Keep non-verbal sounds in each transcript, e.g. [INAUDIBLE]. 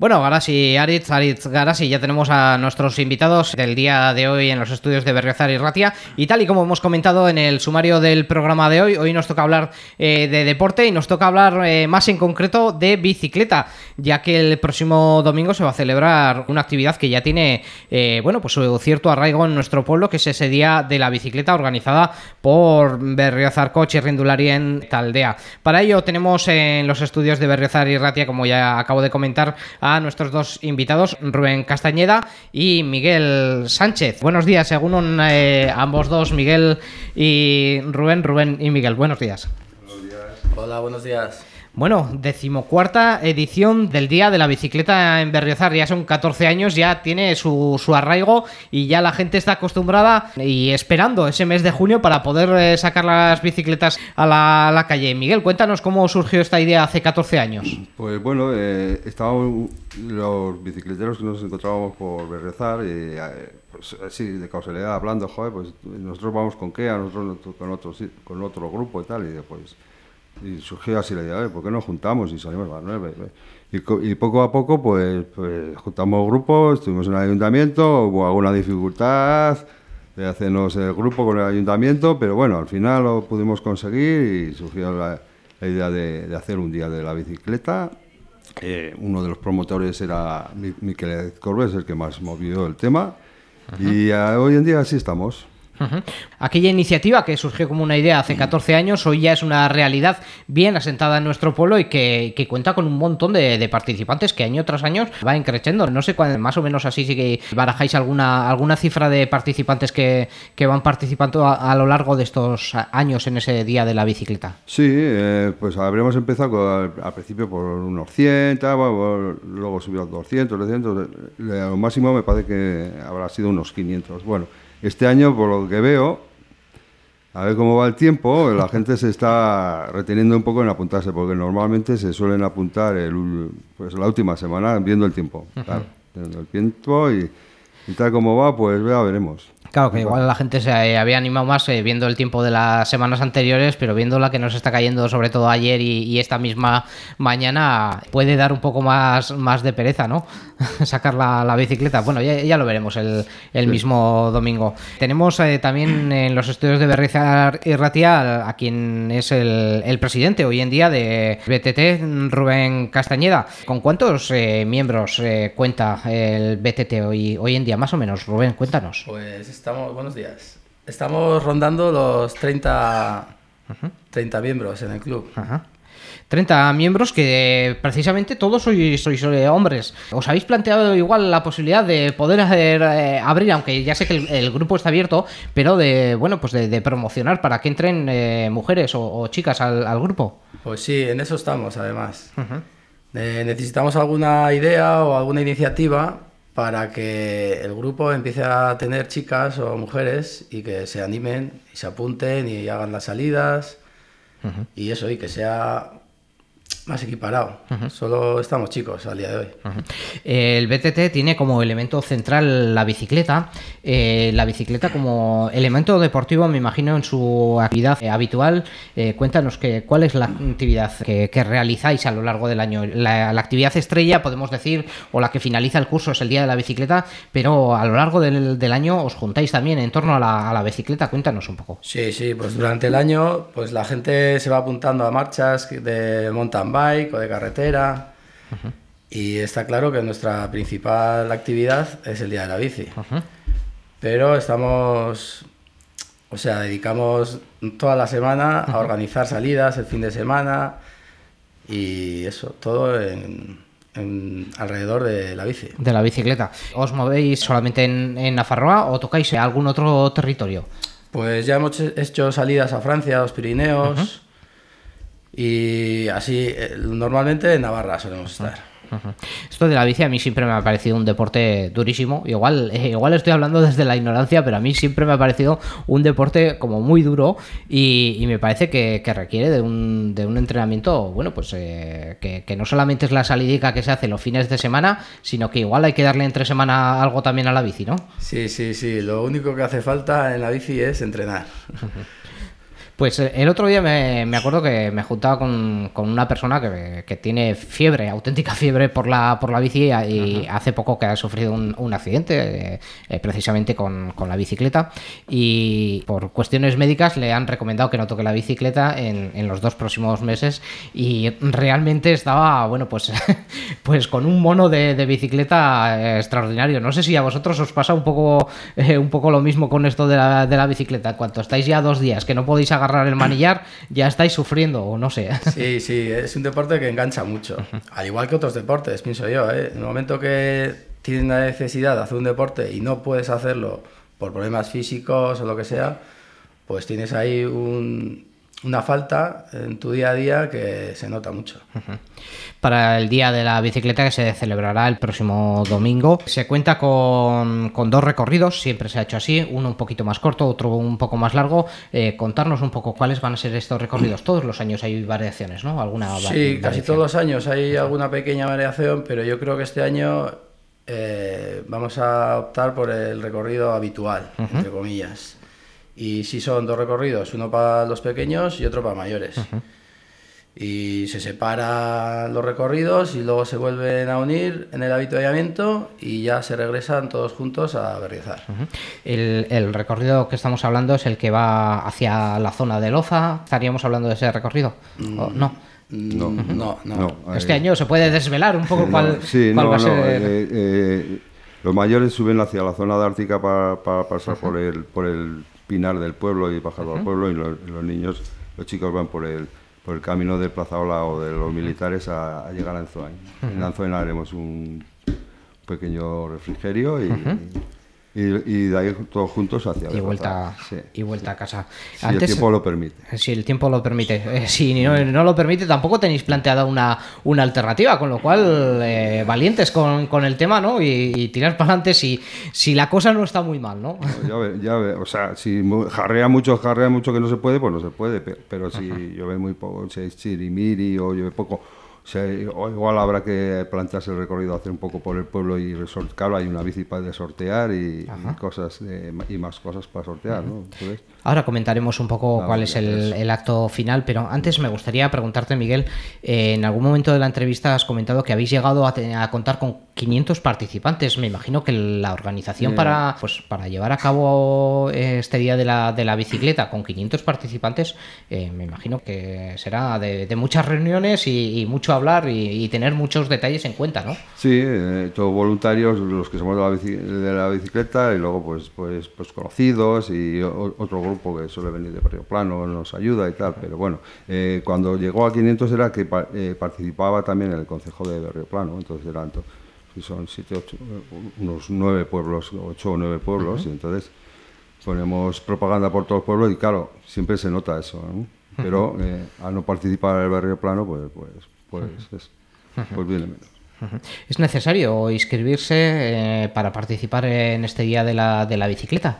Bueno, Garasi, Aritz, Aritz, Garasi, ya tenemos a nuestros invitados del día de hoy en los estudios de Berriozar y Ratia. Y tal y como hemos comentado en el sumario del programa de hoy, hoy nos toca hablar eh, de deporte y nos toca hablar eh, más en concreto de bicicleta, ya que el próximo domingo se va a celebrar una actividad que ya tiene, eh, bueno, pues cierto arraigo en nuestro pueblo, que es ese día de la bicicleta organizada por Berriozar Coche Rindulari en Taldea. Para ello tenemos en los estudios de Berriozar y Ratia, como ya acabo de comentar, a nuestros dos invitados, Rubén Castañeda y Miguel Sánchez. Buenos días, según eh, ambos dos, Miguel y Rubén, Rubén y Miguel. Buenos días. Hola, buenos días. Bueno, decimocuarta edición del Día de la Bicicleta en Berriozar. Ya son 14 años, ya tiene su, arraigo y ya la gente está acostumbrada y esperando ese mes de junio para poder eh, sacar las bicicletas a la, calle. Miguel, cuéntanos cómo surgió esta idea hace 14 años. Pues bueno, eh, estábamos los bicicleteros que nos encontrábamos por Berriozar eh, pues así de causalidad hablando, joder, pues nosotros vamos con qué, nosotros con otro, con otro grupo y tal, y pues y surgió así la idea, ¿por qué no juntamos y salimos a las nueve? Y, poco a poco, pues, pues, juntamos grupos, estuvimos en el ayuntamiento, hubo alguna dificultad de hacernos el grupo con el ayuntamiento, pero bueno, al final lo pudimos conseguir y surgió la, idea de, hacer un día de la bicicleta. Eh, uno de los promotores era Miquel Corbes, el que más movió el tema. Y hoy en día así estamos. Aquella iniciativa que surgió como una idea hace 14 años, hoy ya es una realidad bien asentada en nuestro pueblo y que, cuenta con un montón de, participantes que año tras año va creciendo. No sé cuál, más o menos así si que barajáis alguna, alguna cifra de participantes que, van participando a, lo largo de estos años en ese día de la bicicleta. Sí, eh, pues habríamos empezado al, principio por unos 100, luego subió a 200, 300, lo máximo me parece que habrá sido unos 500. Bueno, este año, por lo que veo, a ver cómo va el tiempo, la [LAUGHS] gente se está reteniendo un poco en apuntarse, porque normalmente se suelen apuntar el, pues, la última semana viendo el tiempo. Claro, viendo el tiempo y, y tal como va, pues ya veremos. Claro, que igual la gente se había animado más eh, viendo el tiempo de las semanas anteriores, pero viendo la que nos está cayendo sobre todo ayer y, esta misma mañana, puede dar un poco más, más de pereza, ¿no? [LAUGHS] Sacar la, bicicleta. Bueno, ya, lo veremos el, mismo domingo. Tenemos eh, también en los estudios de Berrizar y Ratia a quien es el, presidente hoy en día de BTT, Rubén Castañeda. ¿Con cuántos eh, miembros cuenta el BTT hoy, hoy en día? Más o menos, Rubén, cuéntanos. Pues estamos, buenos días. Estamos rondando los 30, 30 miembros en el club. 30 miembros que precisamente todos sois, sois eh, hombres. ¿Os habéis planteado igual la posibilidad de poder hacer, eh, abrir, aunque ya sé que el, grupo está abierto, pero de bueno pues de, promocionar para que entren eh, mujeres o, chicas al, grupo? Pues sí, en eso estamos además. necesitamos alguna idea o alguna iniciativa para que el grupo empiece a tener chicas o mujeres y que se animen y se apunten y hagan las salidas y eso, y que sea más equiparado. Solo estamos chicos al día de hoy. El BTT tiene como elemento central la bicicleta. Eh, la bicicleta como elemento deportivo, me imagino, en su actividad eh, habitual. Eh, cuéntanos que, cuál es la actividad que, realizáis a lo largo del año. La, actividad estrella, podemos decir, o la que finaliza el curso es el día de la bicicleta, pero a lo largo del, año os juntáis también en torno a la, a la, bicicleta. Cuéntanos un poco. Sí, sí, pues durante el año pues la gente se va apuntando a marchas de mountain bike o de carretera. Y está claro que nuestra principal actividad es el día de la bici. Pero estamos, o sea, dedicamos toda la semana a organizar salidas el fin de semana y eso, todo en, alrededor de la bici. De la bicicleta. ¿Os movéis solamente en, en Nafarroa o tocáis algún otro territorio? Pues ya hemos hecho salidas a Francia, a los Pirineos. Y así, eh, normalmente en Navarra solemos estar. Esto de la bici a mí siempre me ha parecido un deporte durísimo. Igual, eh, igual estoy hablando [LAUGHS] desde la ignorancia, pero a mí siempre me ha parecido un deporte como muy duro y, me parece que, requiere de un, de un, entrenamiento, bueno, pues eh, que, no solamente es la salidica que se hace los fines de semana, sino que igual hay que darle entre semana algo también a la bici, ¿no? Sí, sí, sí. Lo único que hace falta en la bici es entrenar. Pues eh, el otro día me, me acuerdo que me juntaba con, con una persona que, que, tiene fiebre, auténtica fiebre por la, por la bici y hace poco que ha sufrido un, un accidente eh, eh, precisamente con, con, la bicicleta y por cuestiones médicas le han recomendado que no toque la bicicleta en, en los dos próximos meses y realmente estaba, bueno, pues, [LAUGHS] pues con un mono de, de bicicleta extraordinario. No sé si a vosotros os pasa un poco, eh, un poco lo mismo con esto de la, de la bicicleta. En cuanto estáis ya dos días que no podéis agarrar el manillar, ya estáis sufriendo, o no sé. [LAUGHS] Sí, sí, es un deporte que engancha mucho. Al igual que otros deportes, pienso yo. ¿eh? En el momento que tienes la necesidad de hacer un deporte y no puedes hacerlo por problemas físicos o lo que sea, pues tienes ahí un, una falta en tu día a día que se nota mucho. Para el Día de la Bicicleta que se celebrará el próximo domingo, se cuenta con, con dos recorridos, siempre se ha hecho así, uno un poquito más corto, otro un poco más largo. Eh, contarnos un poco cuáles van a ser estos recorridos. Todos los años hay variaciones, ¿no? ¿Alguna sí, variación? casi todos los años hay alguna pequeña variación, pero yo creo que este año eh, vamos a optar por el recorrido habitual, uh -huh. entre comillas. Y sí son dos recorridos, uno para los pequeños y otro para mayores. Uh -huh. Y se separan los recorridos y luego se vuelven a unir en el avituallamiento y ya se regresan todos juntos a Berriozar. Uh -huh. el, el, recorrido que estamos hablando es el que va hacia la zona de Loza. ¿Estaríamos hablando de ese recorrido? Mm. ¿O no? No, no, no. no. Este año se puede desvelar un poco [LAUGHS] cuál, sí, cuál no, va a ser. Eh, eh, los mayores suben hacia la zona de Ártica para, para pasar uh -huh. por el por el pinar del pueblo y uh -huh. al pueblo y los, los, niños, los chicos van por el por el camino de Plaza Ola o de los militares a, a llegar a Anzoain. Uh -huh. En Anzoain haremos un pequeño refrigerio y, y, y, de ahí todos juntos hacia y vuelta sí. y vuelta a casa. Si Antes, el tiempo lo permite. si el tiempo lo permite. Eh, si no, no, lo permite tampoco tenéis planteada una, una alternativa con lo cual eh, valientes con, con, el tema no y, y tirar para adelante si, si la cosa no está muy mal no ya ve, ya ve. o sea si jarrea mucho jarrea mucho que no se puede pues no se puede pero, pero si llueve muy poco si es chirimiri o llueve poco o sea, igual habrá que plantearse el recorrido, hacer un poco por el pueblo y. Claro, hay una bici para de sortear y, y cosas de, y más cosas para sortear, ¿no? Entonces, Ahora comentaremos un poco cuál es el, el, acto final, pero antes me gustaría preguntarte, Miguel, eh, en algún momento de la entrevista has comentado que habéis llegado a, a contar con 500 participantes. Me imagino que la organización para, pues, para llevar a cabo este día de la, de la bicicleta con 500 participantes, eh, me imagino que será de, de muchas reuniones y, y mucho hablar y, y, tener muchos detalles en cuenta, ¿no? Sí, eh, todos voluntarios, los que somos de la, bici, de la bicicleta y luego pues, pues, pues conocidos y otro grupo que suele venir de Barrio Plano nos ayuda y tal, pero bueno, eh, cuando llegó a 500 era que eh, participaba también en el Consejo de Barrio Plano, entonces eran son siete, ocho, unos nueve pueblos, ocho o nueve pueblos, uh -huh. y entonces ponemos propaganda por todos los pueblos y claro, siempre se nota eso, ¿no? pero eh, al no participar en el barrio plano, pues, pues, pues, es, pues viene menos. ¿Es necesario inscribirse eh, para participar en este día de la, de la bicicleta?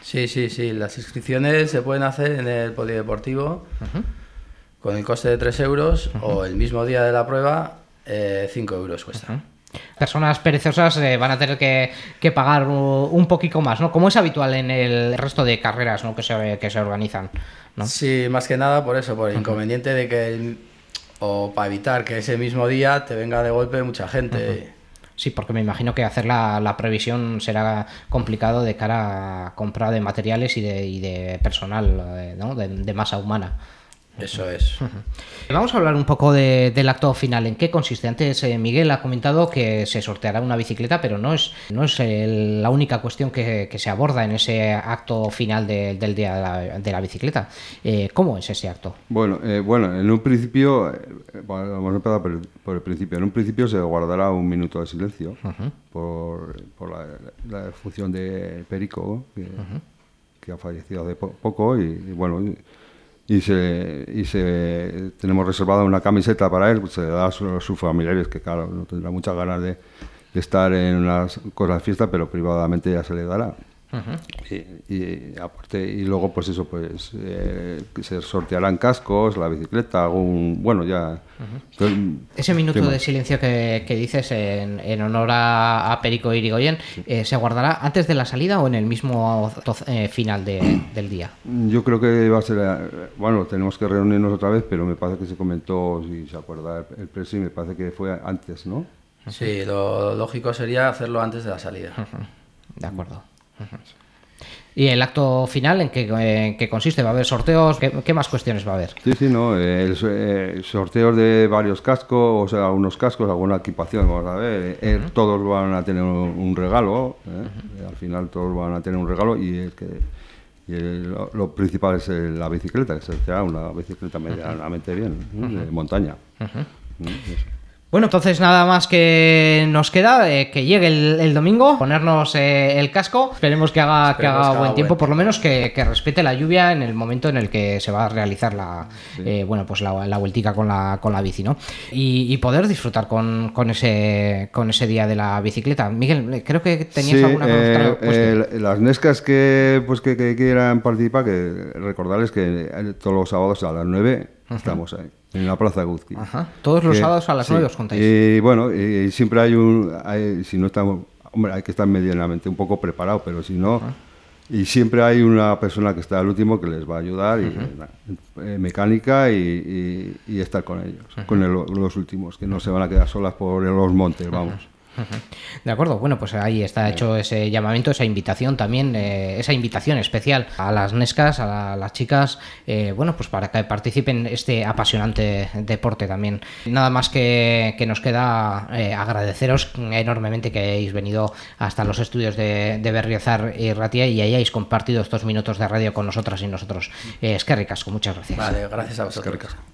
Sí, sí, sí. Las inscripciones se pueden hacer en el polideportivo uh -huh. con el coste de 3 euros uh -huh. o el mismo día de la prueba, 5 eh, euros cuesta. Uh -huh. Personas perezosas eh, van a tener que, que pagar un poquito más, ¿no? Como es habitual en el resto de carreras ¿no? que, se, que se organizan. ¿no? Sí, más que nada por eso, por el inconveniente de que, el, o para evitar que ese mismo día te venga de golpe mucha gente. Sí, porque me imagino que hacer la, la, previsión será complicado de cara a compra de materiales y de, y de personal, eh, ¿no? de, de masa humana. Eso es. Vamos a hablar un poco de, del acto final. ¿En qué consiste? Antes eh, Miguel ha comentado que se sorteará una bicicleta, pero no es, no es el, la única cuestión que, que, se aborda en ese acto final de, del día de la, de la bicicleta. Eh, ¿Cómo es ese acto? Bueno, eh, bueno en un principio, eh, bueno, vamos a empezar por el, por el, principio. En un principio se guardará un minuto de silencio uh -huh. por, por la, la, función de Perico, que, uh -huh. que ha fallecido hace po poco, y, y bueno y se, y se tenemos reservada una camiseta para él, pues se le da a, su, sus familiares, que claro, no tendrá muchas ganas de, de estar en unas cosas de fiesta, pero privadamente ya se le dará. Y, y, aparte, y luego, pues eso, pues eh, se sortearán cascos, la bicicleta, algún. Bueno, ya. Ese minuto tema. de silencio que, que dices en, en honor a, a Perico Irigoyen, eh, ¿se guardará antes de la salida o en el mismo eh, final de- [CLEARS THROAT] del día? Yo creo que va a ser. eh, Bueno, tenemos que reunirnos otra vez, pero me parece que se comentó, si se acuerda el, el presi, me parece que fue antes, ¿no? Sí, lo lógico sería hacerlo antes de la salida. De acuerdo. ¿Y el acto final en qué, en qué consiste? ¿Va a haber sorteos? ¿Qué, qué más cuestiones va a haber? Sí, sí, no. eh, El, eh, sorteos de varios cascos, o sea, unos cascos, alguna equipación, vamos a ver. eh, Todos van a tener un, regalo, ¿eh? al final todos van a tener un regalo y el que. y el- lo, lo principal es la bicicleta, que será una bicicleta medianamente bien, de montaña. Eso. Bueno, entonces nada más que nos queda, eh, que llegue el, el domingo, ponernos eh, el casco, esperemos que haga, que Esperemos haga que haga buen tiempo, por lo menos que, que respete la lluvia en el momento en el que se va a realizar la, eh, bueno, pues la, la vueltica con la, con la bici, ¿no? Y, y poder disfrutar con, con ese, con ese día de la bicicleta. Miguel, eh, creo que tenías Sí, alguna eh, otra cuestión. eh, las nescas que pues que, que quieran participar, que recordarles que eh, todos los sábados a las 9 estamos ahí, en la Plaza Guzki. Ajá. Todos los Que- sábados a las sí. 9 os contáis. Y bueno, y siempre hay un. hay- si no estamos. Hombre, hay que estar medianamente un poco preparado, pero si no. Y siempre hay una persona que está al último que les va a ayudar, y, eh, mecánica y, y- y estar con ellos, con el- los últimos, que no se van a quedar solas por los montes, vamos. De acuerdo, bueno, pues ahí está hecho ese llamamiento, esa invitación también, eh, esa invitación especial a las nescas, a la- las chicas, eh, bueno, pues para que participen en este apasionante deporte también. Nada más que, que nos queda eh, agradeceros enormemente que hayáis venido hasta los estudios de, de Berriozar y Ratia y hayáis compartido estos minutos de radio con nosotras y nosotros. Eh, es que ricasco, muchas gracias. Vale, gracias a vosotros.